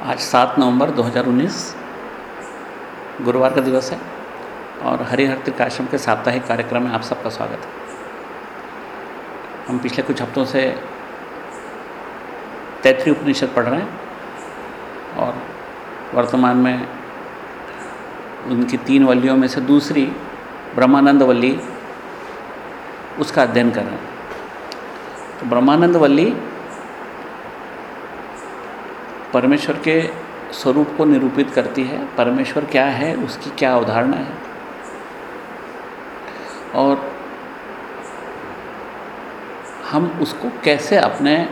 आज सात नवंबर 2019 गुरुवार का दिवस है और हरिहर त्रिकाश्रम के साप्ताहिक कार्यक्रम में आप सबका स्वागत है। हम पिछले कुछ हफ्तों से तैतृय उपनिषद पढ़ रहे हैं और वर्तमान में उनकी तीन वल्लियों में से दूसरी ब्रह्मानंद वल्ली उसका अध्ययन कर रहे हैं। तो ब्रह्मानंद वल्ली परमेश्वर के स्वरूप को निरूपित करती है। परमेश्वर क्या है, उसकी क्या अवधारणा है? और हम उसको कैसे अपने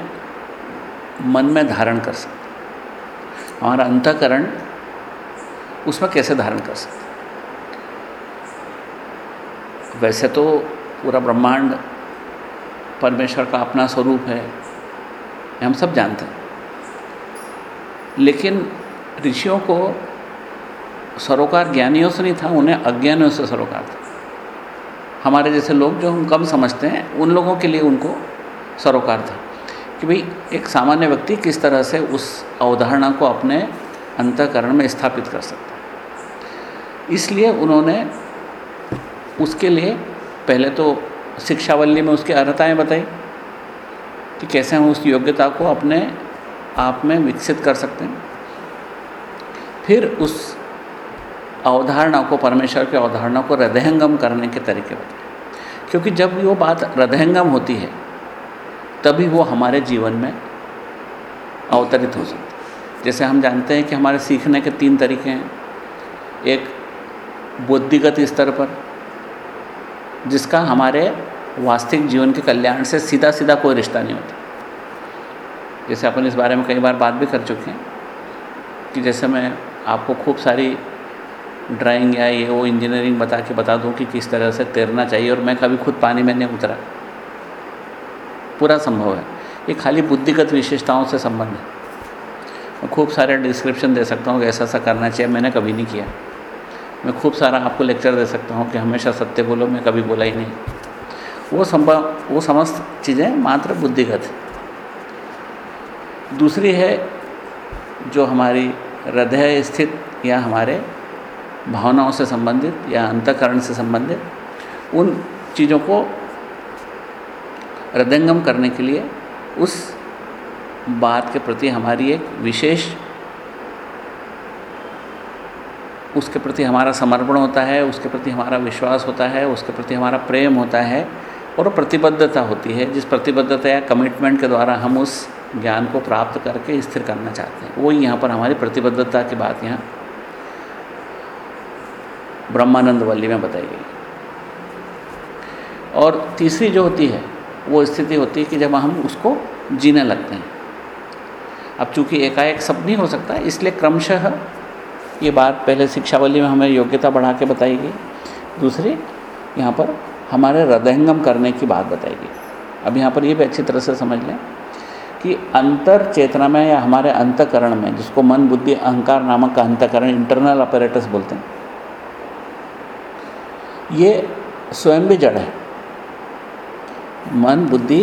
मन में धारण कर सकते हमारा अंतकरण उसमें कैसे धारण कर सकते वैसे तो पूरा ब्रह्मांड परमेश्वर का अपना स्वरूप है, हम सब जानते हैं। लेकिन ऋषियों को सरोकार ज्ञानियों से नहीं था, उन्हें अज्ञानियों से सरोकार था। हमारे जैसे लोग जो हम कम समझते हैं, उन लोगों के लिए उनको सरोकार था। कि भाई, एक सामान्य व्यक्ति किस तरह से उस अवधारणा को अपने अंतकरण में स्थापित कर सकता है। इसलिए उन्होंने उसके लिए पहले तो शिक्षावल्ली में उसकी अर्हताएँ बताई कि कैसे हम उस योग्यता को अपने आप में विकसित कर सकते हैं। फिर उस अवधारणा को, परमेश्वर की अवधारणा को हृदयंगम करने के तरीके बताए क्योंकि जब वो बात हृदयंगम होती है, तभी वो हमारे जीवन में अवतरित हो सकती है। जैसे हम जानते हैं कि हमारे सीखने के तीन तरीके हैं। एक, बुद्धिगत स्तर पर, जिसका हमारे वास्तविक जीवन के कल्याण से सीधा सीधा कोई रिश्ता नहीं होता। जैसे अपन इस बारे में कई बार बात भी कर चुके हैं कि जैसे मैं आपको खूब सारी ड्राइंग या ये वो इंजीनियरिंग बता के बता दूँ कि किस तरह से तैरना चाहिए और मैं कभी खुद पानी में नहीं उतरा। पूरा संभव है। ये खाली बुद्धिगत विशेषताओं से संबंध है। मैं खूब सारे डिस्क्रिप्शन दे सकता हूँ कि ऐसा ऐसा करना चाहिए, मैंने कभी नहीं किया। मैं खूब सारा आपको लेक्चर दे सकता हूँ कि हमेशा सत्य बोलो, मैं कभी बोला ही नहीं। वो संभव, वो समस्त चीज़ें मात्र बुद्धिगत है। दूसरी है जो हमारी हृदय स्थित या हमारे भावनाओं से संबंधित या अंतकरण से संबंधित, उन चीज़ों को हृदयंगम करने के लिए उस बात के प्रति हमारी एक विशेष, उसके प्रति हमारा समर्पण होता है, उसके प्रति हमारा विश्वास होता है, उसके प्रति हमारा प्रेम होता है और प्रतिबद्धता होती है। जिस प्रतिबद्धता या कमिटमेंट के द्वारा हम उस ज्ञान को प्राप्त करके स्थिर करना चाहते हैं। वही यहाँ पर हमारी प्रतिबद्धता की बात यहाँ ब्रह्मानंद वल्ली में बताई गई। और तीसरी जो होती है, वो स्थिति होती है कि जब हम उसको जीने लगते हैं। अब चूँकि एकाएक सब नहीं हो सकता, इसलिए क्रमशः ये बात पहले शिक्षावली में हमें योग्यता बढ़ा के बताई गई। दूसरी, यहाँ पर हमारे हृदयंगम करने की बात बताई गई। अब यहाँ पर ये भी अच्छी तरह से समझ लें। कि अंतर चेतना में या हमारे अंतकरण में, जिसको मन, बुद्धि, अहंकार नामक का अंतकरण इंटरनल ऑपरेटर्स बोलते हैं, ये स्वयं भी जड़ है। मन, बुद्धि,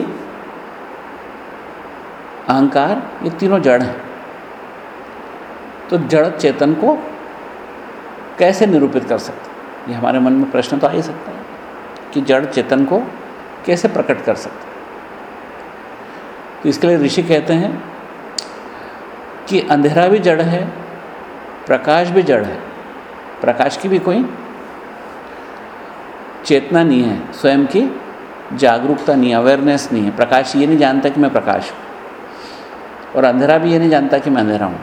अहंकार, ये तीनों जड़ हैं। तो जड़ चेतन को कैसे निरूपित कर सकते ये हमारे मन में प्रश्न तो आ ही सकता है कि जड़ चेतन को कैसे प्रकट कर सकते तो इसके लिए ऋषि कहते हैं कि अंधेरा भी जड़ है, प्रकाश भी जड़ है। प्रकाश की भी कोई चेतना नहीं है, स्वयं की जागरूकता नहीं अवेयरनेस नहीं है। प्रकाश ये नहीं जानता कि मैं प्रकाश हूँ और अंधेरा भी ये नहीं जानता कि मैं अंधेरा हूँ।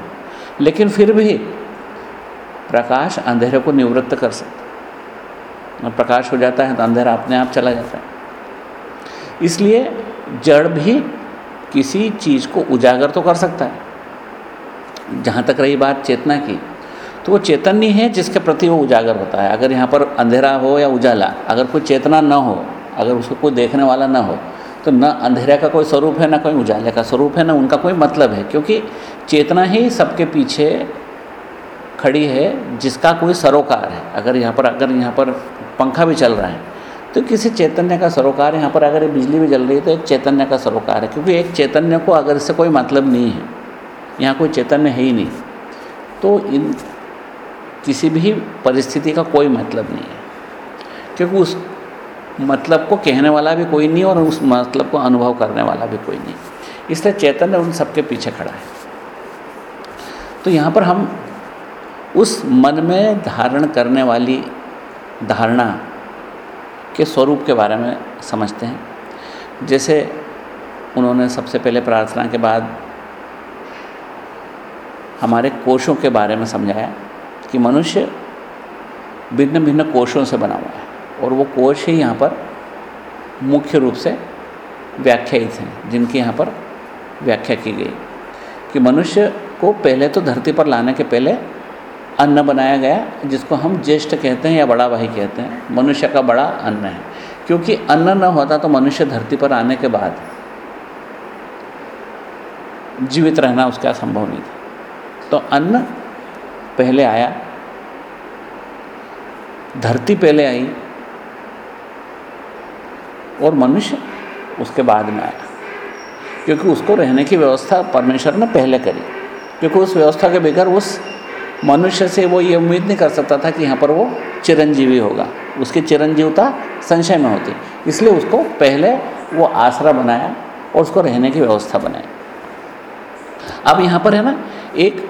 लेकिन फिर भी प्रकाश अंधेरे को निवृत्त कर सकता और प्रकाश हो जाता है तो अंधेरा अपने आप चला जाता है। इसलिए जड़ भी किसी चीज़ को उजागर तो कर सकता है। जहाँ तक रही बात चेतना की तो वो चेतन है जिसके प्रति वो उजागर होता है। अगर यहाँ पर अंधेरा हो या उजाला, अगर कोई चेतना न हो, अगर उसको कोई देखने वाला ना हो तो न अंधेरे का कोई स्वरूप है, ना कोई उजाले का स्वरूप है, ना उनका कोई मतलब है। क्योंकि चेतना ही सबके पीछे खड़ी है, जिसका कोई सरोकार है। अगर यहाँ पर, अगर यहाँ पर पंखा भी चल रहा है तो किसी चैतन्य का सरोकार यहाँ पर अगर बिजली भी जल रही है तो एक चैतन्य का सरोकार है, क्योंकि एक चैतन्य को अगर इससे कोई मतलब नहीं है, यहाँ कोई चैतन्य है ही नहीं। तो इन किसी भी परिस्थिति का कोई मतलब नहीं है, क्योंकि उस मतलब को कहने वाला भी कोई नहीं और उस मतलब को अनुभव करने वाला भी कोई नहीं। इसलिए चैतन्य उन सबके पीछे खड़ा है। तो यहाँ पर हम उस मन में धारण करने वाली धारणा के स्वरूप के बारे में समझते हैं। जैसे उन्होंने सबसे पहले प्रार्थना के बाद हमारे कोशों के बारे में समझाया कि मनुष्य भिन्न भिन्न कोशों से बना हुआ है और वो कोश ही यहाँ पर मुख्य रूप से व्याख्यायित हैं, जिनकी यहाँ पर व्याख्या की गई कि मनुष्य को पहले तो धरती पर लाने के पहले अन्न बनाया गया, जिसको हम ज्येष्ठ कहते हैं या बड़ा भाई कहते हैं। मनुष्य का बड़ा अन्न है। क्योंकि अन्न न होता तो मनुष्य धरती पर आने के बाद जीवित रहना उसका संभव नहीं था। तो अन्न पहले आया, धरती पहले आई, और मनुष्य उसके बाद में आया। क्योंकि उसको रहने की व्यवस्था परमेश्वर ने पहले करी। क्योंकि उस व्यवस्था के बगैर उस मनुष्य से वो ये उम्मीद नहीं कर सकता था कि यहाँ पर वो चिरंजीवी होगा। उसकी चिरंजीवता संशय में होती। इसलिए उसको पहले वो आसरा बनाया और उसको रहने की व्यवस्था बनाई। अब यहाँ पर है ना, एक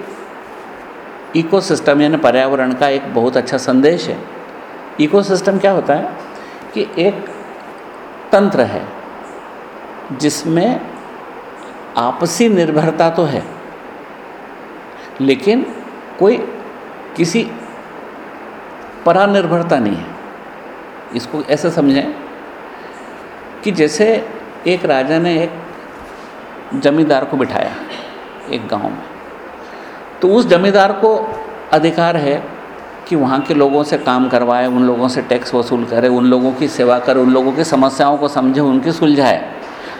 इकोसिस्टम यानी पर्यावरण का एक बहुत अच्छा संदेश है। इकोसिस्टम क्या होता है कि एक तंत्र है, जिसमें आपसी निर्भरता तो है, लेकिन कोई किसी परानिर्भरता नहीं है। इसको ऐसे समझें कि जैसे एक राजा ने एक जमींदार को बिठाया एक गाँव में तो उस जमींदार को अधिकार है कि वहाँ के लोगों से काम करवाए, उन लोगों से टैक्स वसूल करे, उन लोगों की सेवा करे, उन लोगों की समस्याओं को समझे, उनकी सुलझाए।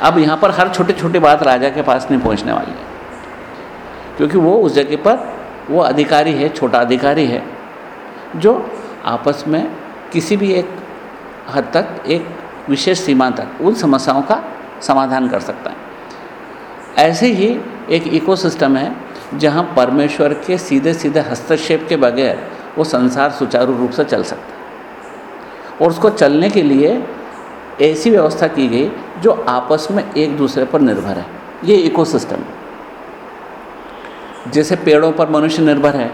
अब यहाँ पर हर छोटी छोटी बात राजा के पास नहीं पहुँचने वाली है, क्योंकि वो उस जगह पर वो अधिकारी है, छोटा अधिकारी है, जो आपस में किसी भी एक हद तक एक विशेष सीमा तक उन समस्याओं का समाधान कर सकता है। ऐसे ही एक इकोसिस्टम है, जहाँ परमेश्वर के सीधे सीधे हस्तक्षेप के बगैर वो संसार सुचारू रूप से चल सकता है। और उसको चलने के लिए ऐसी व्यवस्था की गई, जो आपस में एक दूसरे पर निर्भर है। ये इकोसिस्टम है। जैसे पेड़ों पर मनुष्य निर्भर है,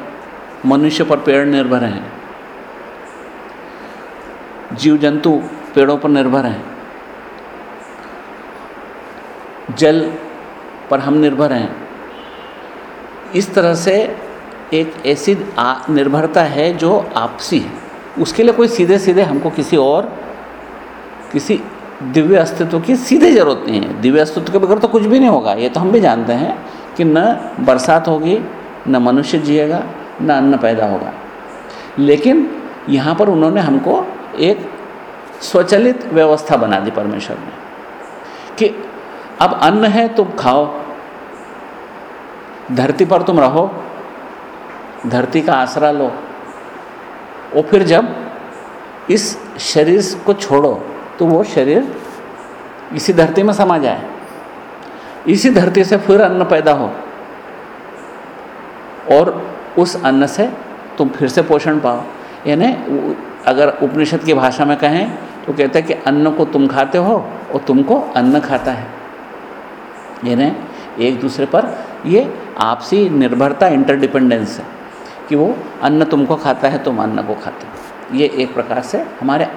मनुष्य पर पेड़ निर्भर हैं। जीव जंतु पेड़ों पर निर्भर हैं। जल पर हम निर्भर हैं। इस तरह से एक ऐसी निर्भरता है जो आपसी है। उसके लिए कोई सीधे सीधे हमको किसी और, किसी दिव्य अस्तित्व की सीधे ज़रूरत नहीं है। दिव्य अस्तित्व के बगैर तो कुछ भी नहीं होगा, ये तो हम भी जानते हैं। कि न बरसात होगी, न मनुष्य जिएगा, न अन्न पैदा होगा। लेकिन यहाँ पर उन्होंने हमको एक स्वचलित व्यवस्था बना दी परमेश्वर ने, कि अब अन्न है तुम खाओ, धरती पर तुम रहो, धरती का आसरा लो, और फिर जब इस शरीर को छोड़ो तो वो शरीर इसी धरती में समा जाए। इसी धरती से फिर अन्न पैदा हो। और उस अन्न से तुम फिर से पोषण पाओ। यानी अगर उपनिषद की भाषा में कहें तो कहते हैं कि अन्न को तुम खाते हो और तुमको अन्न खाता है। यानी एक दूसरे पर ये आपसी निर्भरता इंटरडिपेंडेंस है कि वो अन्न तुमको खाता है, तुम अन्न को खाते हो। ये एक प्रकार से हमारे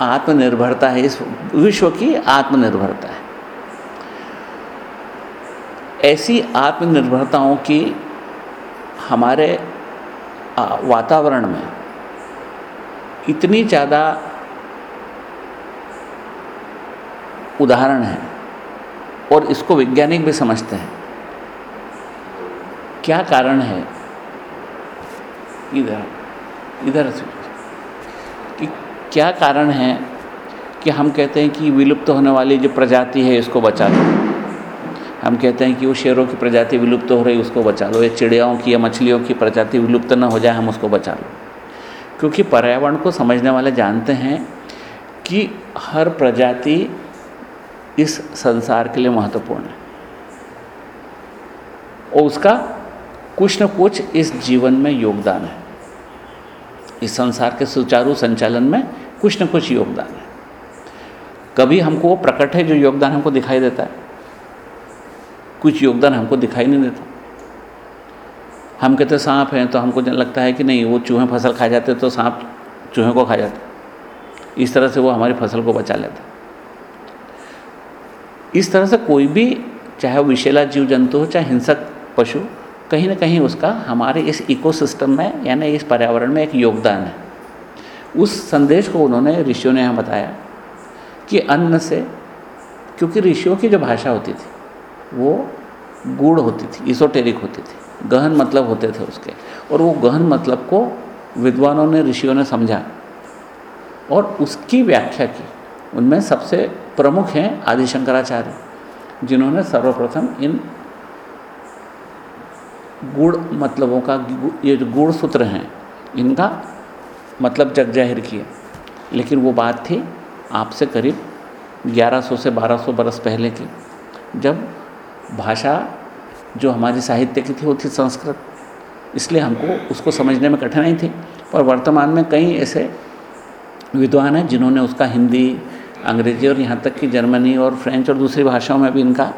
आत्मनिर्भरता है, इस विश्व की आत्मनिर्भरता है। ऐसी आत्मनिर्भरताओं की हमारे वातावरण में इतनी ज़्यादा उदाहरण है और इसको वैज्ञानिक भी समझते हैं। क्या कारण है? इधर इधर कि क्या कारण है कि हम कहते हैं कि विलुप्त होने वाली जो प्रजाति है, इसको बचा लो हम कहते हैं कि वो शेरों की प्रजाति विलुप्त तो हो रही, उसको बचा लो। या चिड़ियाओं की या मछलियों की प्रजाति विलुप्त तो न हो जाए, हम उसको बचा लो। क्योंकि पर्यावरण को समझने वाले जानते हैं कि हर प्रजाति इस संसार के लिए महत्वपूर्ण है। और उसका कुछ न कुछ इस जीवन में योगदान है। इस संसार के सुचारू संचालन में कुछ न कुछ योगदान है। कभी हमको वो प्रकट है जो योगदान हमको दिखाई देता है। कुछ योगदान हमको दिखाई नहीं देता। हम कहते सांप हैं तो हमको लगता है कि नहीं, वो चूहे फ़सल खा जाते तो सांप चूहे को खा जाते इस तरह से वो हमारी फ़सल को बचा लेता इस तरह से कोई भी, चाहे वो विशेला जीव जंतु हो, चाहे हिंसक पशु, कहीं ना कहीं उसका हमारे इस इकोसिस्टम में, यानी इस पर्यावरण में एक योगदान है। उस संदेश को उन्होंने ऋषियों ने यहाँ बताया कि अन्न से, क्योंकि ऋषियों की जो भाषा होती थी वो गूढ़ होती थी इसोटेरिक होती थी। गहन मतलब होते थे उसके। और वो गहन मतलब को विद्वानों ने, ऋषियों ने समझा। और उसकी व्याख्या की। उनमें सबसे प्रमुख हैं आदिशंकराचार्य, जिन्होंने सर्वप्रथम इन गुड़ मतलबों का, ये जो गुड़ सूत्र हैं, इनका मतलब जग ज़ाहिर किया लेकिन वो बात थी आपसे करीब 1100 से 1200 बरस पहले की, जब भाषा जो हमारी साहित्य की थी, वो थी संस्कृत। इसलिए हमको उसको समझने में कठिनाई थी। पर वर्तमान में कई ऐसे विद्वान हैं, जिन्होंने उसका हिंदी, अंग्रेज़ी और यहाँ तक कि जर्मनी और फ्रेंच और दूसरी भाषाओं में भी इनका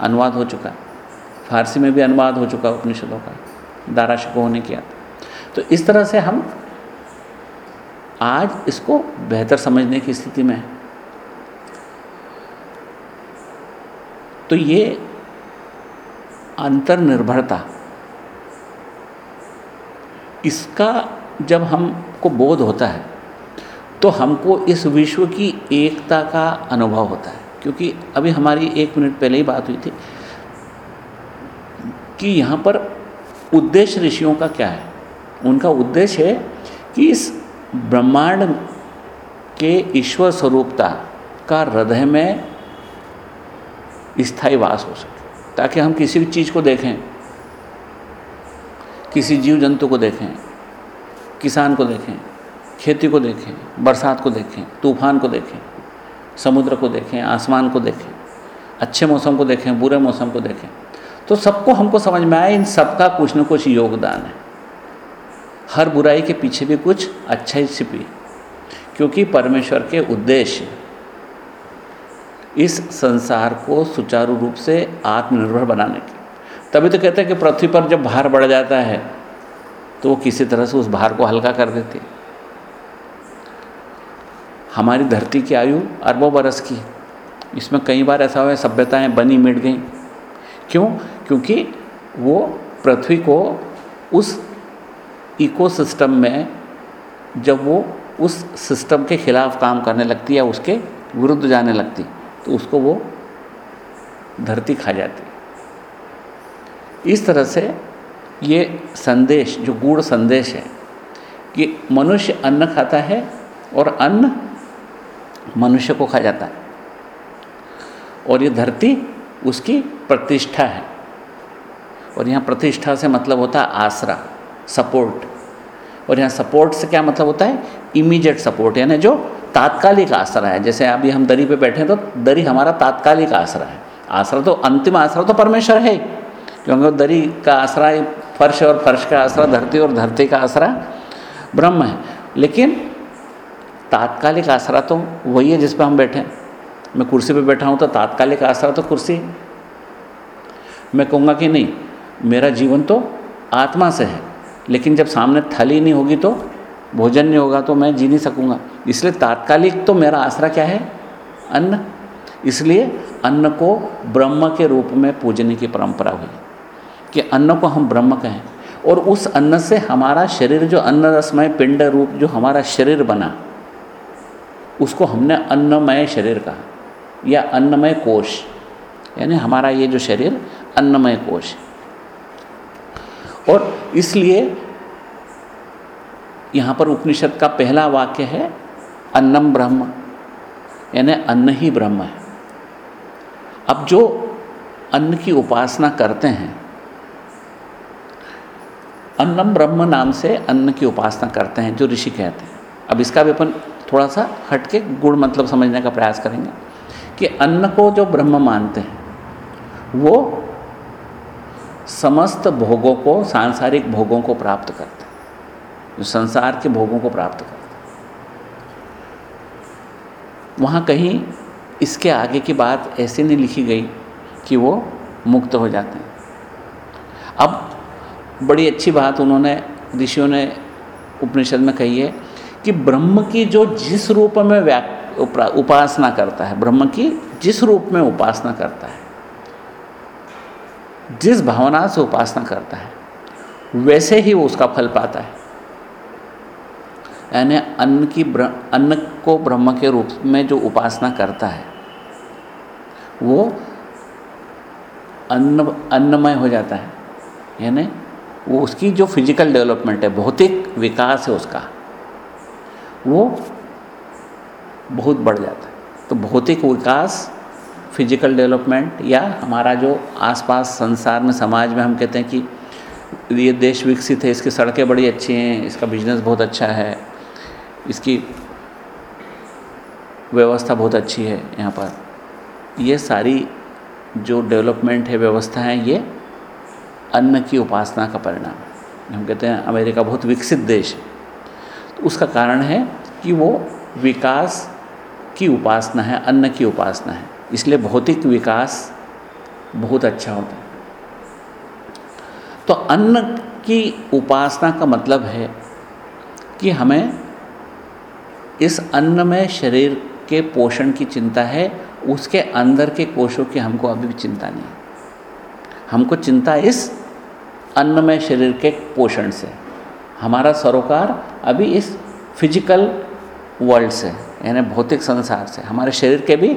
अनुवाद हो चुका। फारसी में भी अनुवाद हो चुका उपनिषदों का। दारा शिकोह ने किया तो इस तरह से हम आज इसको बेहतर समझने की स्थिति में हैं। तो ये अंतर्निर्भरता। इसका जब हमको बोध होता है तो हमको इस विश्व की एकता का अनुभव होता है। क्योंकि अभी हमारी एक मिनट पहले ही बात हुई थी कि यहाँ पर उद्देश्य ऋषियों का क्या है? उनका उद्देश्य है कि इस ब्रह्मांड के ईश्वर स्वरूपता का हृदय में स्थायी वास हो सके। ताकि हम किसी भी चीज़ को देखें, किसी जीव जंतु को देखें, किसान को देखें, खेती को देखें, बरसात को देखें, तूफ़ान को देखें, समुद्र को देखें, आसमान को देखें, अच्छे मौसम को देखें, बुरे मौसम को देखें। तो सबको हमको समझ में आए, इन सबका कुछ न कुछ योगदान है। हर बुराई के पीछे भी कुछ अच्छा ही छिपी क्योंकि परमेश्वर के उद्देश्य इस संसार को सुचारू रूप से आत्मनिर्भर बनाने के तभी तो कहते हैं कि पृथ्वी पर जब भार बढ़ जाता है तो वो किसी तरह से उस भार को हल्का कर देती हमारी धरती की आयु अरबों बरस की इसमें कई बार ऐसा हुआ है, सभ्यताएँ बनी मिट गई। क्यों? क्योंकि वो पृथ्वी को उस इकोसिस्टम में, जब वो उस सिस्टम के खिलाफ काम करने लगती या उसके विरुद्ध जाने लगती तो उसको वो धरती खा जाती इस तरह से ये संदेश, जो गूढ़ संदेश है कि मनुष्य अन्न खाता है और अन्न मनुष्य को खा जाता है। और ये धरती उसकी प्रतिष्ठा है। और यहाँ प्रतिष्ठा से मतलब होता है आसरा, सपोर्ट। और यहाँ सपोर्ट से क्या मतलब होता है? इमीडिएट सपोर्ट, यानी जो तात्कालिक आसरा है। जैसे अभी हम दरी पे बैठे हैं तो दरी हमारा तात्कालिक आसरा है। आसरा तो अंतिम आसरा तो परमेश्वर है क्योंकि दरी का आसरा फर्श और फर्श का आसरा धरती और धरती का आसरा ब्रह्म है। लेकिन तात्कालिक आसरा तो वही है जिस पर हम बैठे हैं। मैं कुर्सी पे बैठा हूँ तो तात्कालिक आसरा तो कुर्सी है। मैं कहूँगा कि नहीं, मेरा जीवन तो आत्मा से है। लेकिन जब सामने थली नहीं होगी तो भोजन नहीं होगा तो मैं जी नहीं सकूँगा। इसलिए तात्कालिक तो मेरा आसरा क्या है? अन्न। इसलिए अन्न को ब्रह्म के रूप में पूजने की परंपरा हुई कि अन्न को हम ब्रह्म कहें। और उस अन्न से हमारा शरीर जो अन्न रसमय पिंड रूप जो हमारा शरीर बना, उसको हमने अन्नमय शरीर कहा, या अन्नमय कोश। यानी हमारा ये जो शरीर, अन्नमय कोश। और इसलिए यहाँ पर उपनिषद का पहला वाक्य है, अन्नम ब्रह्म। यानी अन्न ही ब्रह्म है। अब जो अन्न की उपासना करते हैं, अन्नम ब्रह्म नाम से अन्न की उपासना करते हैं, जो ऋषि कहते हैं। अब इसका भी अपन थोड़ा सा हटके गुण मतलब समझने का प्रयास करेंगे कि अन्न को जो ब्रह्म मानते हैं, वो समस्त भोगों को, सांसारिक भोगों को प्राप्त करते जो संसार के भोगों को प्राप्त करता वहाँ कहीं इसके आगे की बात ऐसे नहीं लिखी गई कि वो मुक्त हो जाते हैं। अब बड़ी अच्छी बात उन्होंने, ऋषियों ने उपनिषद में कही है कि ब्रह्म की जो जिस रूप में व्या उपासना करता है, ब्रह्म की जिस रूप में उपासना करता है, जिस भावना से उपासना करता है, वैसे ही वो उसका फल पाता है। यानी अन्न की अन्न को ब्रह्म के रूप में जो उपासना करता है, वो अन्न, अन्नमय हो जाता है। यानी वो उसकी जो फ़िज़िकल डेवलपमेंट है, भौतिक विकास है उसका, वो बहुत बढ़ जाता है। तो भौतिक विकास फ़िज़िकल डेवलपमेंट या हमारा जो आसपास संसार में समाज में हम कहते हैं कि ये देश विकसित है, इसकी सड़कें बड़ी अच्छी हैं, इसका बिज़नेस बहुत अच्छा है इसकी व्यवस्था बहुत अच्छी है यहाँ पर। ये सारी जो डेवलपमेंट है, व्यवस्था है, ये अन्न की उपासना का परिणाम है। हम कहते हैं अमेरिका बहुत विकसित देश है। तो उसका कारण है कि वो विकास की उपासना है, अन्न की उपासना है। इसलिए भौतिक विकास बहुत अच्छा होता है। तो अन्न की उपासना का मतलब है कि हमें इस अन्न में शरीर के पोषण की चिंता है, उसके अंदर के कोशों की हमको अभी भी चिंता नहीं हमको चिंता इस अन्न में शरीर के पोषण से। हमारा सरोकार अभी इस फ़िज़िकल वर्ल्ड से, यानी भौतिक संसार से, हमारे शरीर के भी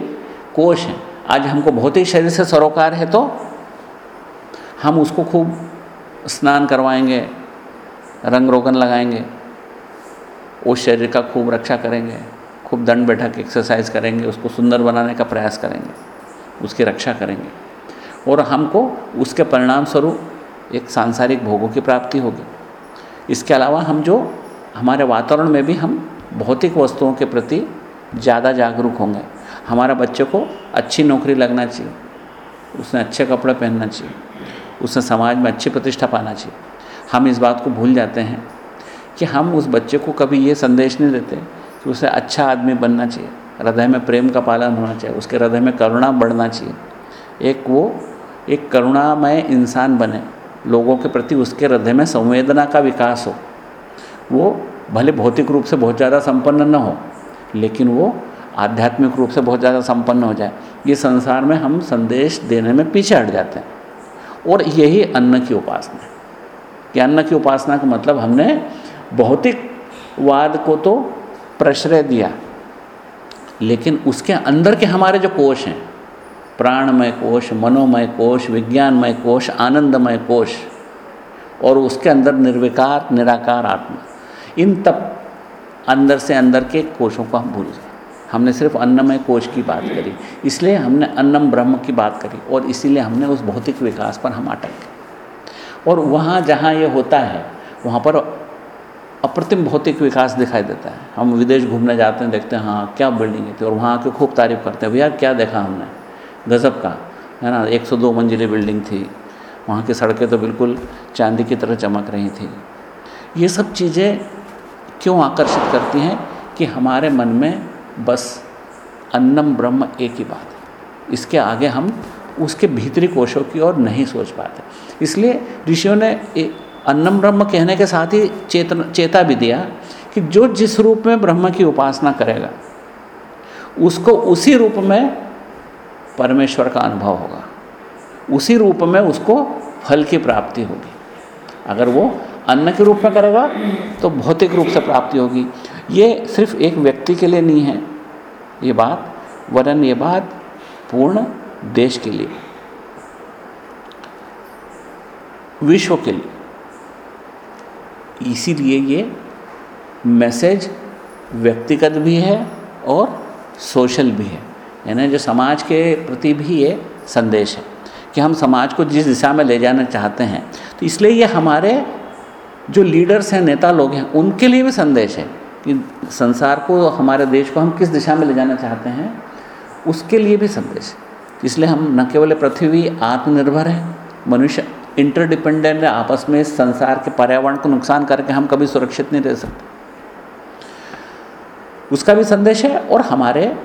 कोश हैं। आज हमको भौतिक शरीर से सरोकार है तो हम उसको खूब स्नान करवाएँगे, रंग रोगन लगाएँगे उस शरीर का खूब रक्षा करेंगे, खूब दंड बैठक एक्सरसाइज करेंगे, उसको सुंदर बनाने का प्रयास करेंगे, उसकी रक्षा करेंगे। और हमको उसके परिणाम स्वरूप एक सांसारिक भोगों की प्राप्ति होगी। इसके अलावा हम जो हमारे वातावरण में भी हम भौतिक वस्तुओं के प्रति ज़्यादा जागरूक होंगे। हमारा बच्चे को अच्छी नौकरी लगना चाहिए, उसने अच्छे कपड़े पहनना चाहिए, उसने समाज में अच्छी प्रतिष्ठा पाना चाहिए। हम इस बात को भूल जाते हैं कि हम उस बच्चे को कभी ये संदेश नहीं देते कि उसे अच्छा आदमी बनना चाहिए। हृदय में प्रेम का पालन होना चाहिए, उसके हृदय में करुणा बढ़ना चाहिए। एक वो, एक करुणामय इंसान बने, लोगों के प्रति उसके हृदय में संवेदना का विकास हो। वो भले भौतिक रूप से बहुत ज़्यादा संपन्न न हो, लेकिन वो आध्यात्मिक रूप से बहुत ज़्यादा संपन्न हो जाए। ये संसार में हम संदेश देने में पीछे हट जाते हैं। और यही अन्न की उपासना है। कि अन्न की उपासना का मतलब हमने भौतिकवाद को तो प्रश्रय दिया। लेकिन उसके अंदर के हमारे जो कोश हैं, प्राणमय कोश, मनोमय कोश, विज्ञानमय कोश, आनंदमय कोश, और उसके अंदर निर्विकार, निराकार आत्मा, इन तब अंदर से अंदर के कोशों को हम भूल गए। हमने सिर्फ़ अन्नमय कोश की बात करी, इसलिए हमने अन्नम ब्रह्म की बात करी, और इसीलिए हमने उस भौतिक विकास पर हम अटक गए। और वहाँ जहाँ ये होता है, वहाँ पर अप्रतिम भौतिक विकास दिखाई देता है। हम विदेश घूमने जाते हैं, देखते हैं हाँ क्या बिल्डिंग थी और वहाँ आके खूब तारीफ़ करते हैं, भैया, क्या देखा हमने? गज़ब का, है ना? 102 मंजिली बिल्डिंग थी। वहाँ की सड़कें तो बिल्कुल चांदी की तरह चमक रही थी। ये सब चीज़ें क्यों आकर्षित करती हैं कि हमारे मन में बस अन्नम ब्रह्म एक ही बात है। इसके आगे हम उसके भीतरी कोशों की ओर नहीं सोच पाते। इसलिए ऋषियों ने अन्नम ब्रह्म कहने के साथ ही चेतन, चेता भी दिया कि जो जिस रूप में ब्रह्म की उपासना करेगा, उसको उसी रूप में परमेश्वर का अनुभव होगा। उसी रूप में उसको फल की प्राप्ति होगी। अगर वो अन्न के रूप में करेगा तो भौतिक रूप से प्राप्ति होगी। ये सिर्फ़ एक व्यक्ति के लिए नहीं है। ये बात वरन ये बात पूर्ण देश के लिए, विश्व के लिए। इसीलिए ये मैसेज व्यक्तिगत भी है और सोशल भी है। यानी जो समाज के प्रति भी ये संदेश है कि हम समाज को जिस दिशा में ले जाना चाहते हैं। तो इसलिए ये हमारे जो लीडर्स हैं, नेता लोग हैं, उनके लिए भी संदेश है कि संसार को, हमारे देश को हम किस दिशा में ले जाना चाहते हैं, उसके लिए भी संदेश है। इसलिए हम न केवल पृथ्वी आत्मनिर्भर है, मनुष्य इंटरडिपेंडेंट है, आपस में संसार के पर्यावरण को नुकसान करके हम कभी सुरक्षित नहीं रह सकते। उसका भी संदेश है, और हमारे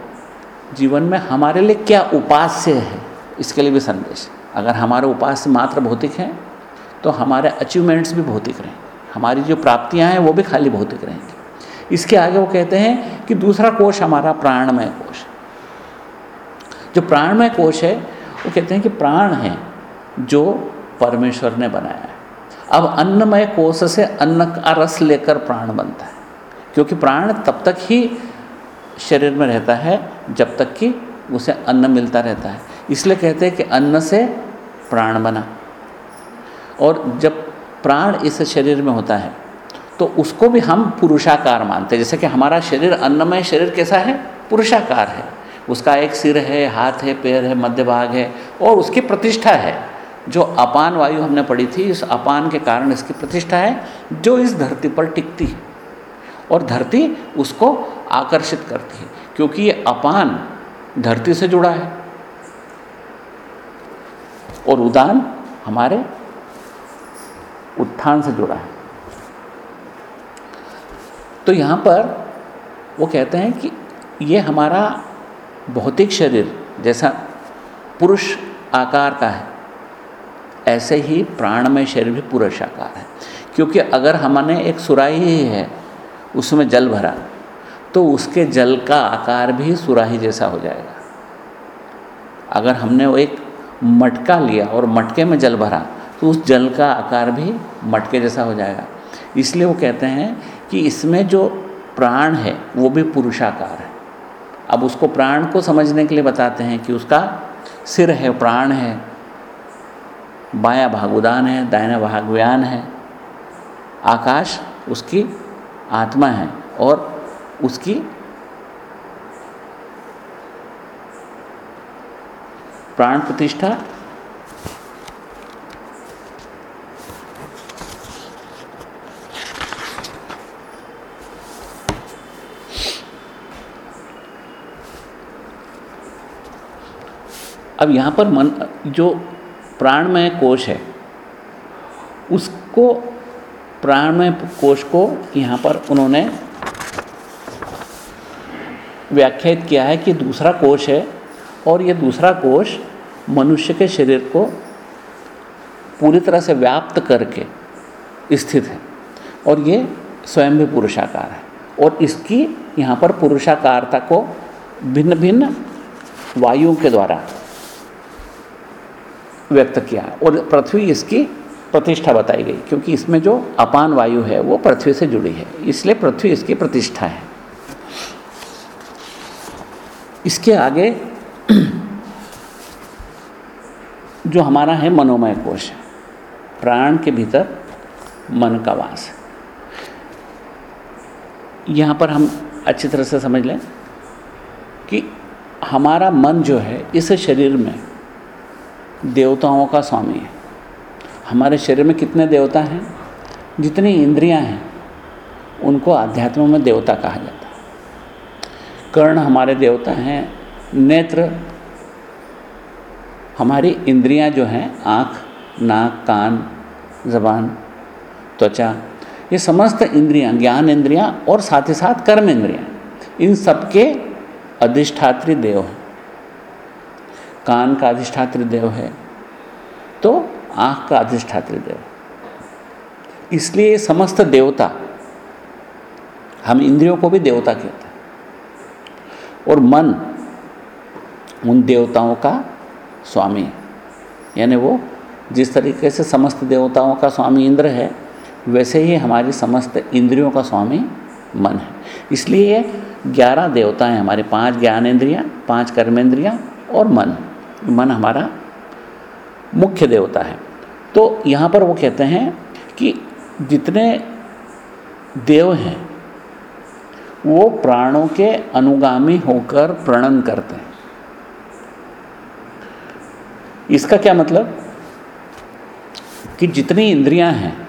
जीवन में हमारे लिए क्या उपास्य है, इसके लिए भी संदेश अगर हमारे उपास्य मात्र भौतिक हैं तो हमारे अचीवमेंट्स भी भौतिक रहेंगे। हमारी जो प्राप्तियाँ हैं, वो भी खाली भौतिक रहेंगी। इसके आगे वो कहते हैं कि दूसरा कोष हमारा प्राणमय कोष जो प्राणमय कोष है, वो कहते हैं कि प्राण है जो परमेश्वर ने बनाया है। अब अन्नमय कोष से अन्न का रस लेकर प्राण बनता है, क्योंकि प्राण तब तक ही शरीर में रहता है, जब तक कि उसे अन्न मिलता रहता है। इसलिए कहते हैं कि अन्न से प्राण बना। और जब प्राण इस शरीर में होता है तो उसको भी हम पुरुषाकार मानते हैं। जैसे कि हमारा शरीर अन्नमय शरीर कैसा है? पुरुषाकार है। उसका एक सिर है, हाथ है, पैर है, मध्य भाग है, और उसकी प्रतिष्ठा है। जो अपान वायु हमने पढ़ी थी, इस अपान के कारण इसकी प्रतिष्ठा है, जो इस धरती पर टिकती है। और धरती उसको आकर्षित करती है, क्योंकि ये अपान धरती से जुड़ा है। और उदान हमारे उत्थान से जुड़ा है। तो यहाँ पर वो कहते हैं कि ये हमारा भौतिक शरीर जैसा पुरुष आकार का है। ऐसे ही प्राणमय शरीर भी पुरुष आकार है। क्योंकि अगर हमने एक सुराही ही है, उसमें जल भरा तो उसके जल का आकार भी सुराही जैसा हो जाएगा। अगर हमने वो एक मटका लिया और मटके में जल भरा तो उस जल का आकार भी मटके जैसा हो जाएगा। इसलिए वो कहते हैं कि इसमें जो प्राण है, वो भी पुरुषाकार है। अब उसको प्राण को समझने के लिए बताते हैं कि उसका सिर है, प्राण है बाया भाग उदान है दायना भाग व्यान है। आकाश उसकी आत्मा है और उसकी प्राण प्रतिष्ठा अब यहाँ पर मन, जो प्राणमय कोश है। उसको प्राणमय कोश को यहाँ पर उन्होंने व्याख्यात किया है कि दूसरा कोश है और ये दूसरा कोश मनुष्य के शरीर को पूरी तरह से व्याप्त करके स्थित है और ये स्वयं भी पुरुषाकार है और इसकी यहाँ पर पुरुषाकारता को भिन्न भिन्न वायुओं के द्वारा व्यक्त किया और पृथ्वी इसकी प्रतिष्ठा बताई गई, क्योंकि इसमें जो अपान वायु है, वो पृथ्वी से जुड़ी है। इसलिए पृथ्वी इसकी प्रतिष्ठा है। इसके आगे जो हमारा है मनोमय कोश, प्राण के भीतर मन का वास। यहाँ पर हम अच्छी तरह से समझ लें कि हमारा मन जो है, इस शरीर में देवताओं का स्वामी है। हमारे शरीर में कितने देवता हैं? जितनी इंद्रियाँ हैं, उनको आध्यात्म में देवता कहा जाता है। कर्ण हमारे देवता हैं, नेत्र हमारी इंद्रियाँ जो हैं, आँख, नाक, कान, जबान, त्वचा, ये समस्त इंद्रियाँ, ज्ञान इंद्रियाँ और साथ ही साथ कर्म इंद्रियाँ, इन सबके अधिष्ठात्री देव हैं। कान का अधिष्ठात्री देव है तो आँख का अधिष्ठात्री देव। इसलिए समस्त देवता, हम इंद्रियों को भी देवता कहते हैं। और मन उन देवताओं का स्वामी यानी वो जिस तरीके से समस्त देवताओं का स्वामी इंद्र है, वैसे ही हमारी समस्त इंद्रियों का स्वामी मन है। इसलिए ग्यारह देवता हैं हमारे, पाँच ज्ञानेन्द्रियाँ, पाँच कर्मेंद्रियाँ और मन। मन हमारा मुख्य देवता है। तो यहाँ पर वो कहते हैं कि जितने देव हैं, वो प्राणों के अनुगामी होकर प्रणन करते हैं। इसका क्या मतलब? कि जितनी इंद्रियाँ हैं,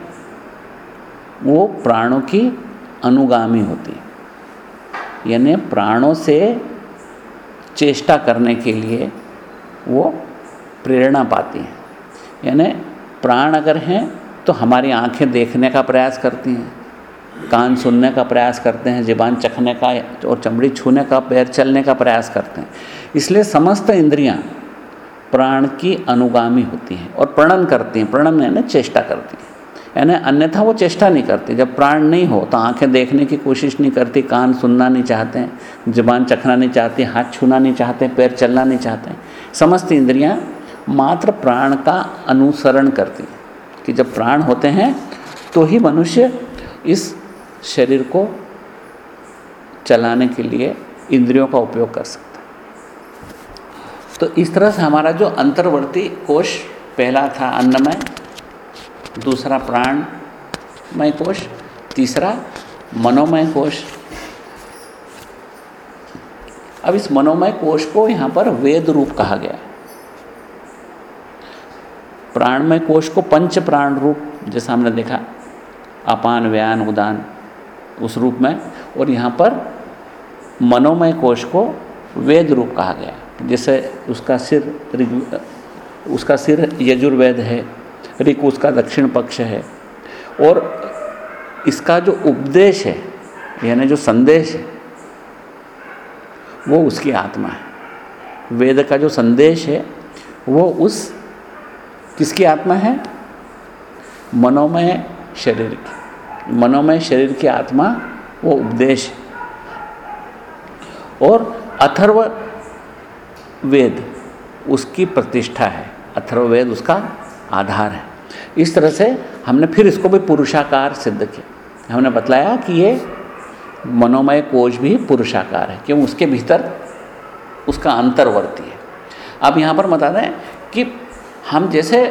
वो प्राणों की अनुगामी होती यानी प्राणों से चेष्टा करने के लिए वो प्रेरणा पाती हैं। यानी प्राण अगर हैं तो हमारी आँखें देखने का प्रयास करती हैं, कान सुनने का प्रयास करते हैं, जीबान चखने का और चमड़ी छूने का, पैर चलने का प्रयास करते हैं। इसलिए समस्त इंद्रियाँ प्राण की अनुगामी होती हैं और प्रणन करती हैं, प्रणन यानी चेष्टा करती हैं। यानी अन्यथा वो चेष्टा नहीं करती। जब प्राण नहीं हो तो आँखें देखने की कोशिश नहीं करती, कान सुनना नहीं चाहते, जबान चखना नहीं चाहती, हाथ छूना नहीं चाहते, पैर चलना नहीं चाहते। समस्त इंद्रियाँ मात्र प्राण का अनुसरण करती कि जब प्राण होते हैं तो ही मनुष्य इस शरीर को चलाने के लिए इंद्रियों का उपयोग कर सकता है। तो इस तरह से हमारा जो अंतर्वर्ती कोश पहला था अन्नमय दूसरा प्राणमय कोश तीसरा मनोमय कोश अब इस मनोमय कोश को यहाँ पर वेद रूप कहा गया है। प्राणमय कोश को पंच प्राण रूप, जैसा हमने देखा, अपान, व्यान, उदान, उस रूप में, और यहाँ पर मनोमय कोश को वेद रूप कहा गया जैसे उसका सिर उसका सिर यजुर्वेद है ऋक उसका दक्षिण पक्ष है। और इसका जो उपदेश है, यानी जो संदेश है, वो उसकी आत्मा है। वेद का जो संदेश है, वो उस किसकी आत्मा है? मनोमय शरीर की। मनोमय शरीर की आत्मा, वो उपदेश है। और अथर्व वेद उसकी प्रतिष्ठा है। अथर्ववेद उसका आधार है। इस तरह से हमने फिर इसको भी पुरुषाकार सिद्ध किया। हमने बतलाया कि ये मनोमय कोश भी पुरुषाकार है, क्यों? उसके भीतर उसका अंतर्वर्ती है। अब यहाँ पर बता दें कि हम जैसे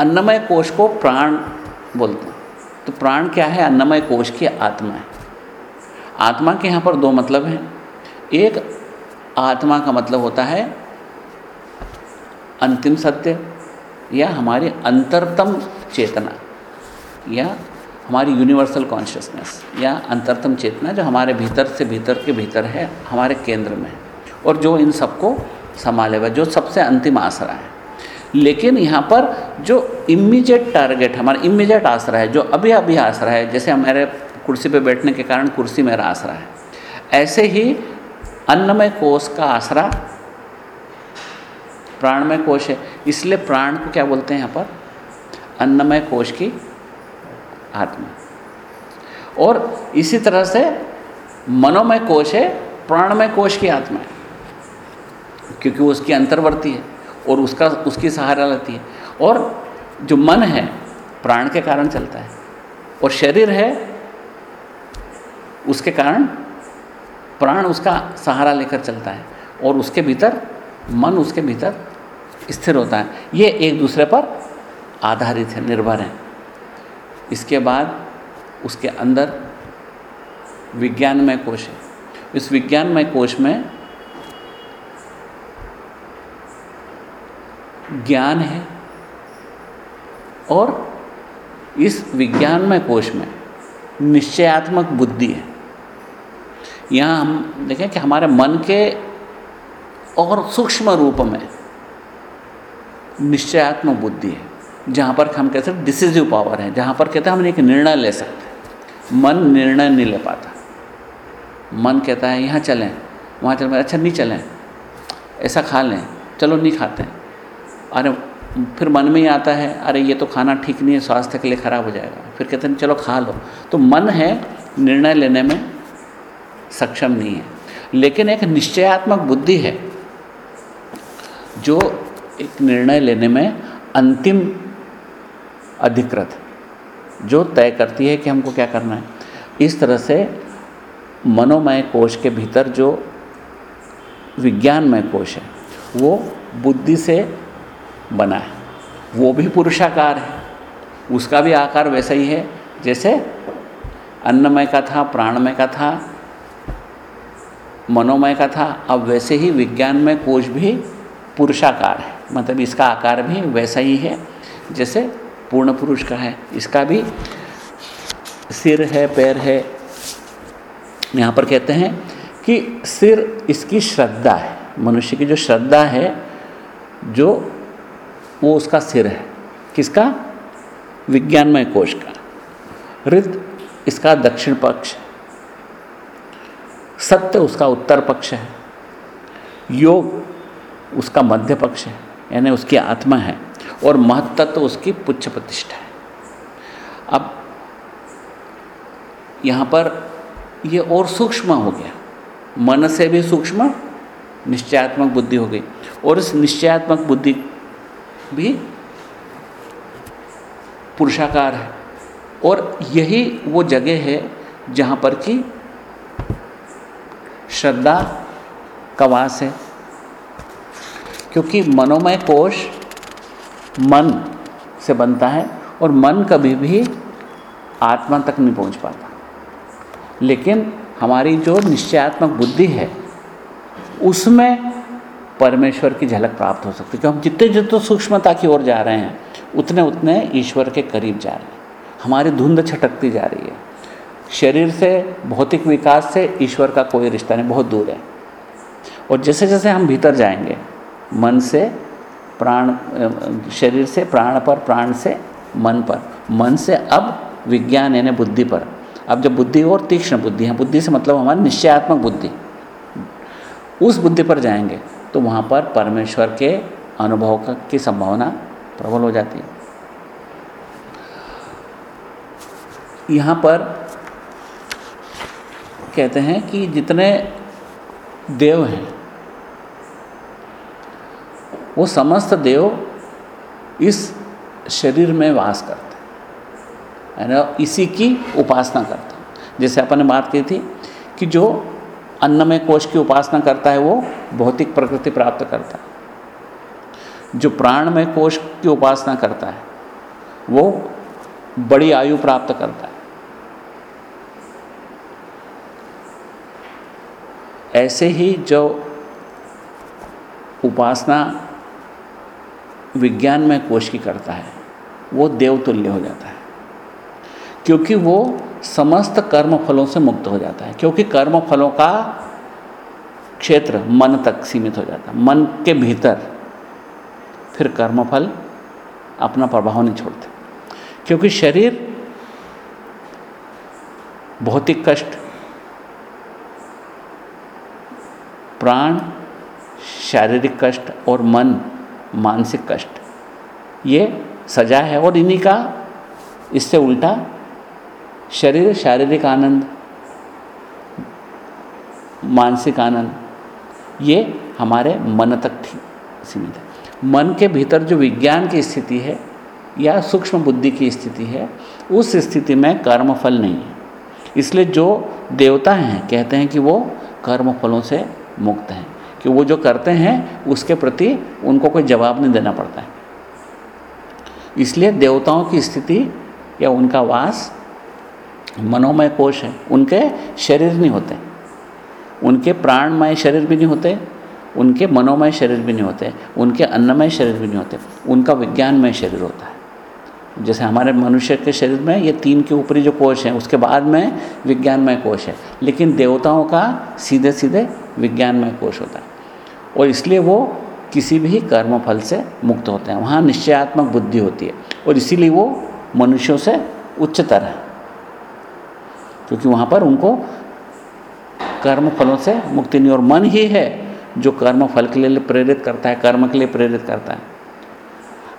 अन्नमय कोश को प्राण बोलते हैं तो प्राण क्या है? अन्नमय कोश की आत्मा है। आत्मा के यहाँ पर दो मतलब हैं। एक आत्मा का मतलब होता है अंतिम सत्य या हमारी अंतरतम चेतना, या हमारी यूनिवर्सल कॉन्शियसनेस या अंतरतम चेतना जो हमारे भीतर से भीतर के भीतर है, हमारे केंद्र में और जो इन सबको संभाले हुआ जो सबसे अंतिम आसरा है। लेकिन यहाँ पर जो इमीजिएट टारगेट हमारा इमीजिएट आसरा है, जो अभी अभी आसरा है, जैसे हमारे कुर्सी पे बैठने के कारण कुर्सी मेरा आसरा है, ऐसे ही अन्नमय कोष का आसरा प्राणमय कोश है। इसलिए प्राण को क्या बोलते हैं यहाँ पर? अन्नमय कोश की आत्मा। और इसी तरह से मनोमय कोश है, प्राणमय कोश की आत्मा है। क्योंकि वो उसकी अंतर्वर्ती है और उसका, उसकी सहारा लेती है। और जो मन है, प्राण के कारण चलता है। और शरीर है, उसके कारण प्राण उसका सहारा लेकर चलता है। और उसके भीतर, मन उसके भीतर स्थिर होता है। ये एक दूसरे पर आधारित है, निर्भर है। इसके बाद उसके अंदर विज्ञानमय कोश है। इस विज्ञानमय कोश में ज्ञान है और इस विज्ञानमय कोश में निश्चयात्मक बुद्धि है। यहाँ हम देखें कि हमारे मन के और सूक्ष्म रूप में निश्चयात्मक बुद्धि है, जहाँ पर हम कहते हैं डिसिजिव पावर है, जहाँ पर कहते हैं हम एक निर्णय ले सकते मन निर्णय नहीं ले पाता। मन कहता है, यहाँ चलें। वहाँ चलें अच्छा नहीं चलें। ऐसा खा लें। चलो, नहीं खाते अरे, फिर मन में ही आता है, अरे, ये तो खाना ठीक नहीं है, स्वास्थ्य के लिए ख़राब हो जाएगा। फिर कहते हैं, चलो, खा लो। तो मन है, निर्णय लेने में सक्षम नहीं है। लेकिन एक निश्चयात्मक बुद्धि है, जो एक निर्णय लेने में अंतिम अधिकृत, जो तय करती है कि हमको क्या करना है। इस तरह से मनोमय कोश के भीतर जो विज्ञानमय कोश है, वो बुद्धि से बना है। वो भी पुरुषाकार है। उसका भी आकार वैसा ही है, जैसे अन्नमय का था, प्राणमय का था, मनोमय का था, अब वैसे ही विज्ञानमय कोश भी पुरुषाकार है। मतलब इसका आकार भी वैसा ही है, जैसे पूर्ण पुरुष का है। इसका भी सिर है, पैर है। यहाँ पर कहते हैं कि सिर इसकी श्रद्धा है। मनुष्य की जो श्रद्धा है, जो वो उसका सिर है। किसका? विज्ञानमय कोश का। रिद इसका दक्षिण पक्ष सत्य उसका उत्तर पक्ष है। योग उसका मध्य पक्ष है। यानी उसकी आत्मा है और महत्त्व उसकी पुच्छ प्रतिष्ठा है। अब यहाँ पर ये और सूक्ष्म हो गया। मन से भी सूक्ष्म, निश्चयात्मक बुद्धि हो गई और इस निश्चयात्मक बुद्धि भी पुरुषाकार है और यही वो जगह है जहाँ पर कि श्रद्धा का वास है। क्योंकि मनोमय कोश मन से बनता है और मन कभी भी आत्मा तक नहीं पहुँच पाता। लेकिन हमारी जो निश्चयात्मक बुद्धि है, उसमें परमेश्वर की झलक प्राप्त हो सकती है। क्योंकि हम जितने जितने सूक्ष्मता की ओर जा रहे हैं, उतने उतने ईश्वर के करीब जा रहे हैं। हमारी धुंध छटकती जा रही है। शरीर से, भौतिक विकास से ईश्वर का कोई रिश्ता नहीं, बहुत दूर है। और जैसे जैसे हम भीतर जाएँगे मन से प्राण शरीर से प्राण पर, प्राण से मन पर। मन से अब विज्ञान यानी बुद्धि पर। अब जब बुद्धि और तीक्ष्ण बुद्धि है, बुद्धि से मतलब हमारी निश्चयात्मक बुद्धि। उस बुद्धि पर जाएँगे तो वहाँ पर परमेश्वर के अनुभव की संभावना प्रबल हो जाती है। यहाँ पर कहते हैं कि जितने देव हैं वो समस्त देव इस शरीर में वास करते हैं। इसी की उपासना करते हैं। जैसे अपन ने बात की थी कि जो अन्नमय कोश की उपासना करता है, वो भौतिक प्रकृति प्राप्त करता है। जो प्राणमय कोश की उपासना करता है, वो बड़ी आयु प्राप्त करता है। ऐसे ही जो उपासना विज्ञान में कोश की करता है, वो देवतुल्य हो जाता है। क्योंकि वो समस्त कर्म फलों से मुक्त हो जाता है, क्योंकि कर्म फलों का क्षेत्र मन तक सीमित हो जाता है, मन के भीतर फिर कर्मफल अपना प्रभाव नहीं छोड़ते। क्योंकि शरीर भौतिक कष्ट, प्राण, शारीरिक कष्ट और मन मानसिक कष्ट। ये सजा है और इन्हीं का इससे उल्टा शरीर, शारीरिक आनंद, मानसिक आनंद, ये हमारे मन तक सीमित है। मन के भीतर जो विज्ञान की स्थिति है या सूक्ष्म बुद्धि की स्थिति है, उस स्थिति में कर्म फल नहीं है। इसलिए जो देवता हैं, कहते हैं कि वो कर्म फलों से मुक्त हैं। कि वो जो करते हैं, उसके प्रति उनको कोई जवाब नहीं देना पड़ता है। इसलिए देवताओं की स्थिति या उनका वास मनोमय कोश है। उनके शरीर नहीं होते। उनके प्राणमय शरीर भी नहीं होते, उनके मनोमय शरीर भी नहीं होते, उनके अन्नमय शरीर भी नहीं होते, उनका विज्ञानमय शरीर होता है। जैसे हमारे मनुष्य के शरीर में ये तीन के ऊपरी जो कोश हैं, उसके बाद में विज्ञानमय कोश है। लेकिन देवताओं का सीधे सीधे विज्ञानमय कोश होता है। और इसलिए वो किसी भी कर्म फल से मुक्त होते हैं। वहाँ निश्चयात्मक बुद्धि होती है और इसीलिए वो मनुष्यों से उच्चतर है, क्योंकि वहाँ पर उनको कर्म फलों से मुक्ति नहीं और मन ही है जो कर्म फल के लिए प्रेरित करता है, कर्म के लिए प्रेरित करता है।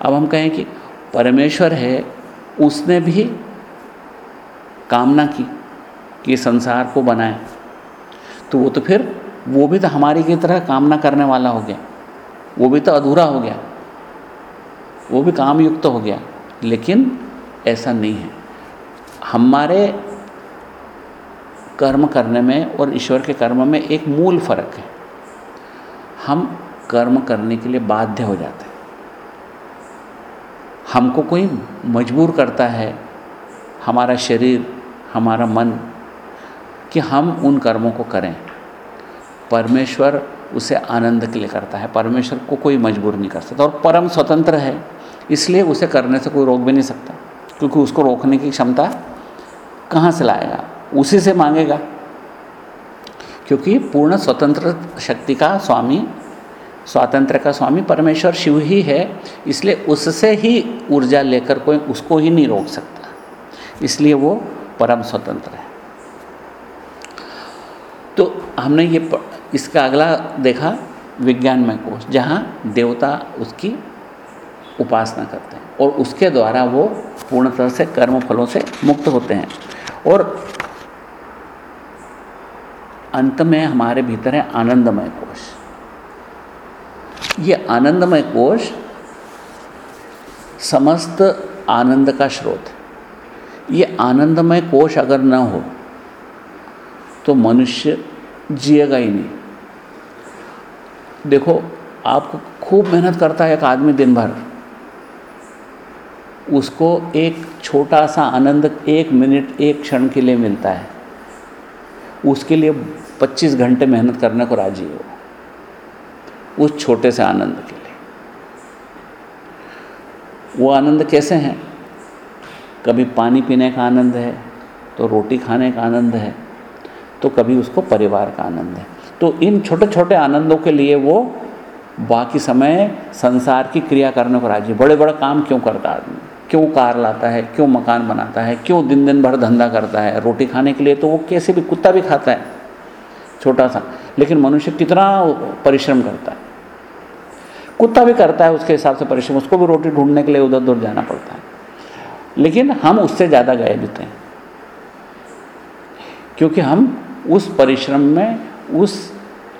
अब हम कहें कि परमेश्वर है, उसने भी कामना की कि संसार को बनाए। तो वो तो फिर वो भी तो हमारी की तरह कामना करने वाला हो गया। वो भी तो अधूरा हो गया। वो भी काम युक्त हो गया। लेकिन ऐसा नहीं है। हमारे कर्म करने में और ईश्वर के कर्म में एक मूल फ़र्क है। हम कर्म करने के लिए बाध्य हो जाते हैं। हमको कोई मजबूर करता है हमारा शरीर, हमारा मन कि हम उन कर्मों को करें। परमेश्वर उसे आनंद के लिए करता है, परमेश्वर को कोई मजबूर नहीं कर सकता और परम स्वतंत्र है, इसलिए उसे करने से कोई रोक भी नहीं सकता, क्योंकि उसको रोकने की क्षमता कहाँ से लाएगा? उसी से मांगेगा, क्योंकि पूर्ण स्वतंत्र शक्ति का स्वामी, स्वातंत्र का स्वामी परमेश्वर शिव ही है, इसलिए उससे ही ऊर्जा लेकर कोई उसको ही नहीं रोक सकता, इसलिए वो परम स्वतंत्र है। तो हमने ये इसका अगला देखा विज्ञानमय कोष जहाँ देवता उसकी उपासना करते हैं और उसके द्वारा वो पूर्णतः से कर्म फलों से मुक्त होते हैं। और अंत में हमारे भीतर है आनंदमय कोष ये आनंदमय कोष समस्त आनंद का स्रोत है। ये आनंदमय कोष अगर न हो तो मनुष्य जिएगा ही नहीं। देखो आप खूब मेहनत करता है एक आदमी दिन भर उसको एक छोटा सा आनंद एक मिनट, एक क्षण के लिए मिलता है। उसके लिए 25 घंटे मेहनत करने को राज़ी हो। उस छोटे से आनंद के लिए। वो आनंद कैसे हैं? कभी पानी पीने का आनंद है तो रोटी खाने का आनंद है तो कभी उसको परिवार का आनंद है। तो इन छोटे छोटे आनंदों के लिए वो बाकी समय संसार की क्रिया करने को राज़ी। बड़े बड़े काम क्यों करता आदमी क्यों कार लाता है? क्यों मकान बनाता है? क्यों दिन दिन भर धंधा करता है? रोटी खाने के लिए तो वो कैसे भी कुत्ता भी खाता है छोटा सा लेकिन मनुष्य कितना परिश्रम करता है। कुत्ता भी करता है, उसके हिसाब से परिश्रम। उसको भी रोटी ढूँढने के लिए उधर उधर जाना पड़ता है। लेकिन हम उससे ज़्यादा गए हैं। क्योंकि हम उस परिश्रम में उस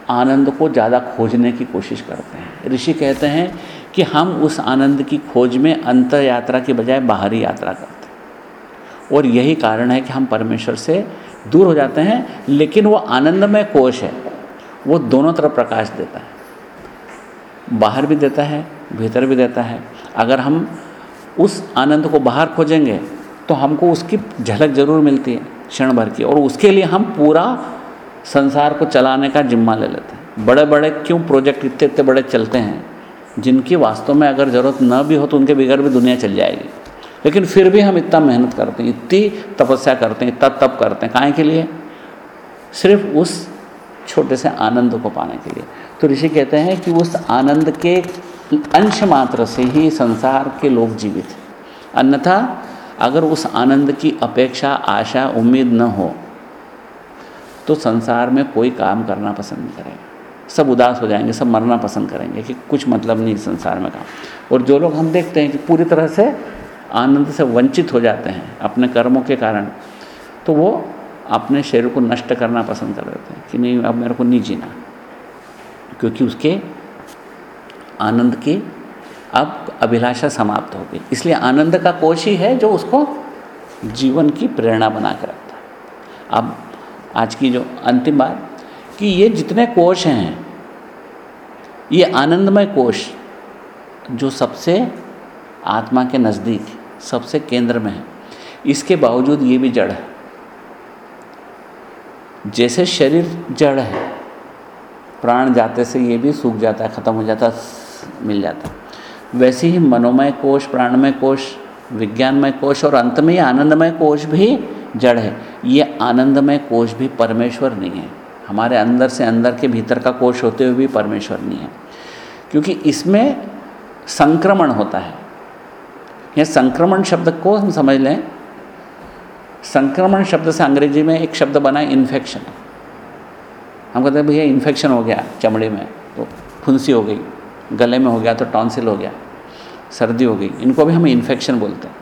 आनंद को ज़्यादा खोजने की कोशिश करते हैं। ऋषि कहते हैं कि हम उस आनंद की खोज में अंतर यात्रा के बजाय बाहरी यात्रा करते हैं। और यही कारण है कि हम परमेश्वर से दूर हो जाते हैं, लेकिन वो आनंदमय कोश है। वो दोनों तरफ़ प्रकाश देता है। बाहर भी देता है, भीतर भी देता है। अगर हम उस आनंद को बाहर खोजेंगे तो हमको उसकी झलक ज़रूर मिलती है क्षण भर की। और उसके लिए हम पूरा संसार को चलाने का जिम्मा ले लेते हैं। बड़े बड़े क्यों प्रोजेक्ट इतने इतने बड़े चलते हैं? जिनकी वास्तव में अगर ज़रूरत न भी हो तो उनके बिगड़ भी दुनिया चल जाएगी। लेकिन फिर भी हम इतना मेहनत करते हैं, इतनी तपस्या करते हैं, इतना तप करते हैं। काहे के लिए? सिर्फ़ उस छोटे से आनंद को पाने के लिए। तो ऋषि कहते हैं कि उस आनंद के अंश मात्र से ही संसार के लोग जीवित हैं। अन्यथा अगर उस आनंद की अपेक्षा, आशा, उम्मीद न हो तो संसार में कोई काम करना पसंद करेगा। सब उदास हो जाएँगे, सब मरना पसंद करेंगे कि कुछ मतलब नहीं संसार में काम। और जो लोग हम देखते हैं कि पूरी तरह से आनंद से वंचित हो जाते हैं अपने कर्मों के कारण तो वो अपने शरीर को नष्ट करना पसंद कर देते हैं कि नहीं, अब मेरे को नहीं जीना। क्योंकि उसके आनंद की अब अभिलाषा समाप्त हो गई। इसलिए आनंद का कोश ही है जो उसको जीवन की प्रेरणा बना कर रखता है। अब आज की जो अंतिम बात, कि ये जितने कोष हैं, ये आनंदमय कोष जो सबसे आत्मा के नज़दीक, सबसे केंद्र में है, इसके बावजूद ये भी जड़ है। जैसे शरीर जड़ है, प्राण जाते से ये भी सूख जाता है, ख़त्म हो जाता मिल जाता है। वैसे ही मनोमय कोश, प्राणमय कोश, विज्ञानमय कोश और अंत में ये आनंदमय कोश भी जड़ है। ये आनंदमय कोश भी परमेश्वर नहीं है। हमारे अंदर से अंदर के भीतर का कोश होते हुए भी परमेश्वर नहीं है। क्योंकि इसमें संक्रमण होता है। यह संक्रमण शब्द को हम समझ लें। संक्रमण शब्द से अंग्रेज़ी में एक शब्द बना इन्फेक्शन हम कहते हैं, भैया इन्फेक्शन हो गया चमड़े में तो फुंसी हो गई। गले में हो गया तो टॉन्सिल हो गया, सर्दी हो गई, इनको भी हम इन्फेक्शन बोलते हैं।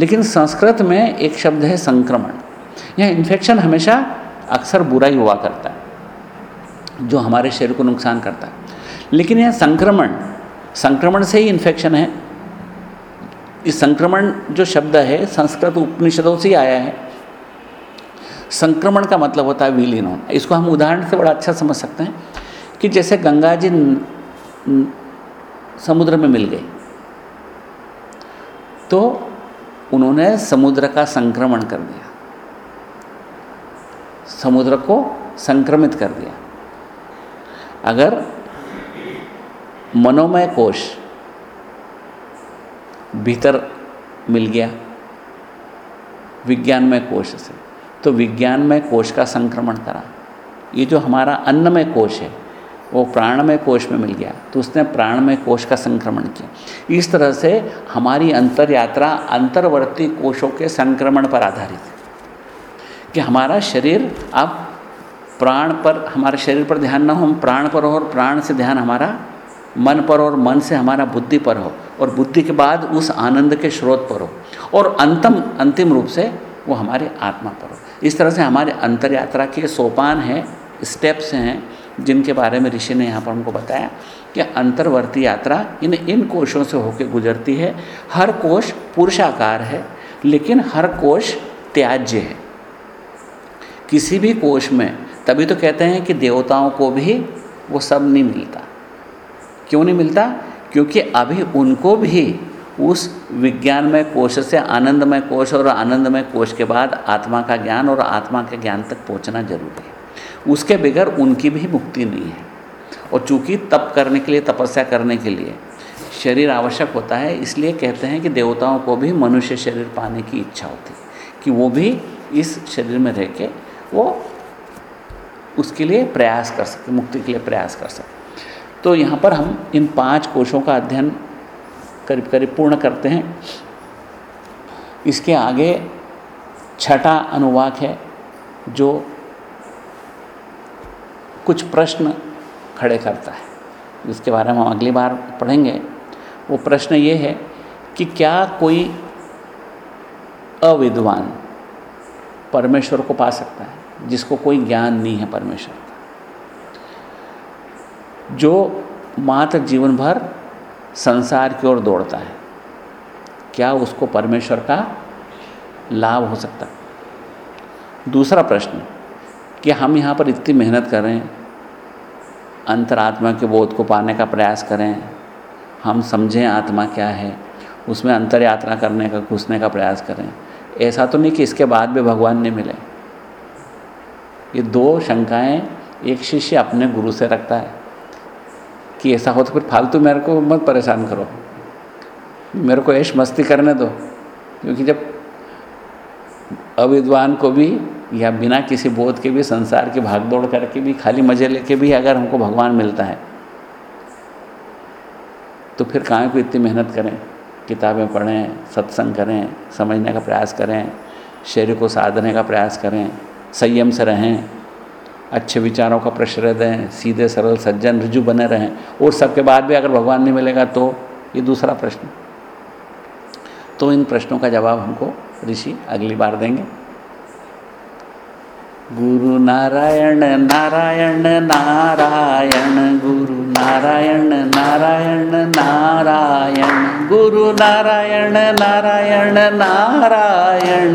लेकिन संस्कृत में एक शब्द है संक्रमण। यह इन्फेक्शन हमेशा अक्सर बुरा ही हुआ करता है, जो हमारे शरीर को नुकसान करता है। लेकिन यह संक्रमण संक्रमण से ही इन्फेक्शन है। इस संक्रमण जो शब्द है, संस्कृत उपनिषदों से ही आया है। संक्रमण का मतलब होता है विलीन होना। इसको हम उदाहरण से बड़ा अच्छा समझ सकते हैं कि जैसे गंगा जी समुद्र में मिल गई। तो उन्होंने समुद्र का संक्रमण कर दिया। समुद्र को संक्रमित कर दिया। अगर मनोमय कोश भीतर मिल गया, विज्ञानमय कोश से तो विज्ञानमय कोश का संक्रमण करा। ये जो हमारा अन्नमय कोश है वो प्राणमय कोश में मिल गया। तो उसने प्राणमय कोश का संक्रमण किया। इस तरह से हमारी अंतर यात्रा अंतर्वर्ती कोशों के संक्रमण पर आधारित है। कि हमारा शरीर, अब प्राण पर, हमारे शरीर पर ध्यान ना हो हम प्राण पर हो और प्राण से ध्यान हमारा मन पर और मन से हमारा बुद्धि पर हो और बुद्धि के बाद उस आनंद के स्रोत पर हो और अंतम, अंतिम रूप से वो हमारे आत्मा पर हो। इस तरह से हमारे अंतर यात्रा के सोपान हैं, स्टेप्स हैं जिनके बारे में ऋषि ने यहाँ पर हमको बताया कि अंतर्वर्ती यात्रा इन इन कोशों से होकर गुजरती है। हर कोश पुरुषाकार है, लेकिन हर कोश त्याज्य है। किसी भी कोश में, तभी तो कहते हैं कि देवताओं को भी वो सब नहीं मिलता। क्यों नहीं मिलता? क्योंकि अभी उनको भी उस विज्ञानमय कोश से, आनंदमय कोश और आनंदमय कोश के बाद आत्मा का ज्ञान और आत्मा के ज्ञान तक पहुँचना ज़रूरी है। उसके बगैर उनकी भी मुक्ति नहीं है। और चूँकि तप करने के लिए, तपस्या करने के लिए शरीर आवश्यक होता है, इसलिए कहते हैं कि देवताओं को भी मनुष्य शरीर पाने की इच्छा होती कि वो भी इस शरीर में रह के वो उसके लिए प्रयास कर सके, मुक्ति के लिए प्रयास कर सके। तो यहाँ पर हम इन पाँच कोशों का अध्ययन करीब करीब पूर्ण करते हैं। इसके आगे छठा अनुवाक है, जो कुछ प्रश्न खड़े करता है, जिसके बारे में हम अगली बार पढ़ेंगे। वो प्रश्न ये है कि क्या कोई अविद्वान परमेश्वर को पा सकता है, जिसको कोई ज्ञान नहीं है परमेश्वर का? जो मात्र जीवन भर संसार की ओर दौड़ता है, क्या उसको परमेश्वर का लाभ हो सकता दूसरा प्रश्न कि हम यहाँ पर इतनी मेहनत करें, अंतरात्मा के बोध को पाने का प्रयास करें, हम समझें आत्मा क्या है, उसमें अंतर यात्रा करने का, घुसने का प्रयास करें। ऐसा तो नहीं कि इसके बाद भी भगवान नहीं मिले। ये दो शंकाएँ एक शिष्य अपने गुरु से रखता है कि ऐसा हो तो फिर फालतू मेरे को मत परेशान करो। मेरे को ऐश मस्ती करने दो, क्योंकि जब अविद्वान को भी या बिना किसी बोध के भी, संसार की भागदौड़ करके भी, खाली मज़े लेके भी अगर हमको भगवान मिलता है तो फिर कहाँ को इतनी मेहनत करें, किताबें पढ़ें, सत्संग करें, समझने का प्रयास करें, शरीर को साधने का प्रयास करें, संयम से रहें, अच्छे विचारों का प्रश्रय दें, सीधे सरल सज्जन रिजु बने रहें, और सबके बाद भी अगर भगवान नहीं मिलेगा तो ये दूसरा प्रश्न। तो इन प्रश्नों का जवाब हमको ऋषि अगली बार देंगे। गुरु नारायण नारायण नारायण, गुरु नारायण नारायण नारायण, गुरु नारायण नारायण नारायण।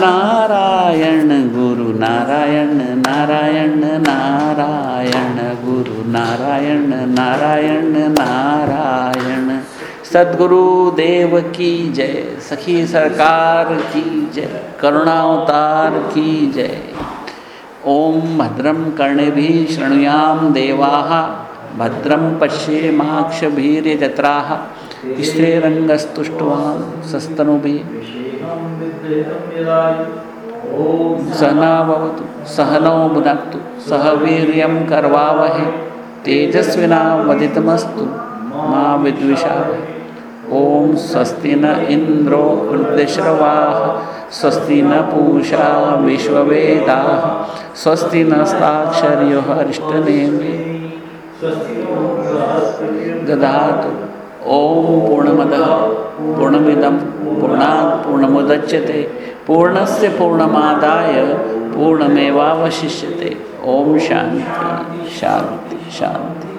नारायण, गुरु नारायण नारायण नारायण, गुरु नारायण नारायण नारायण। सदगुरु देव की जय। सखी सरकार की जय। करुणावतार की जय। ओम भद्रम कर्णे भी शृणुयाम देवा। भद्रम पश्येमाक्षभीर्यजत्रा। स्त्रीरंगस्तुष्टवान् सस्तनुभिः। सहनावतु सहनौ भुनक्तु सह वीर्यं कर्वावहे। तेजस्विनावधितमस्तु मा विद्विषावहे ॐ स्वस्ति न इन्द्रो वृद्धश्रवाः स्वस्ति न पूषा विश्ववेदाः, स्वस्ति नस्ताक्षर्यो अरिष्टनेमि ददातु। ॐ पूर्णमदः, पूर्णमिदं, पूर्णात् पूर्णमुदच्यते। पूर्णस्य पूर्णमादाय पूर्णमेवावशिष्यते। ओम शांति शांति शांति।